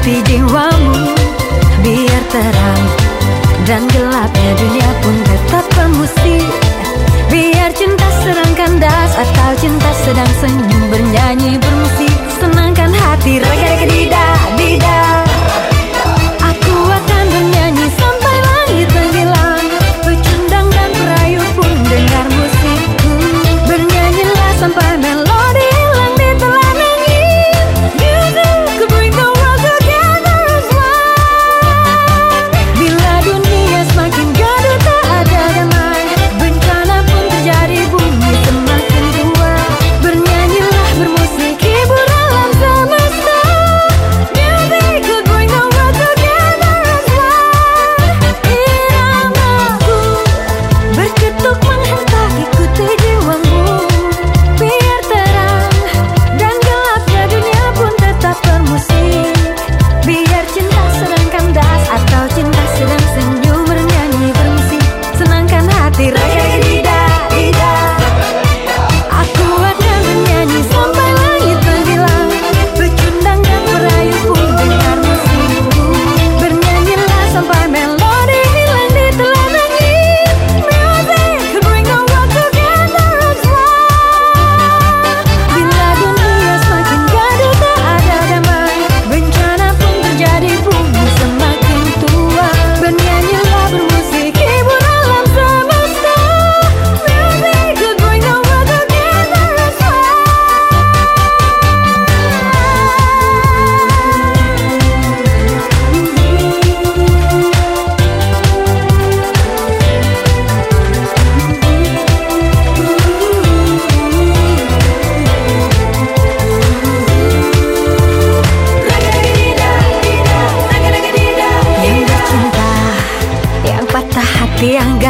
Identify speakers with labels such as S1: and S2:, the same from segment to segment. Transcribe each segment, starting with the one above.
S1: Tapi jiwamu biar terang Dan gelapnya dunia pun tetap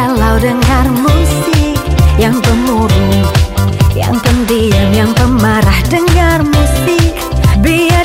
S1: Kalau dengar musik yang pemurung Yang pendiam, yang pemarah Dengar musik biar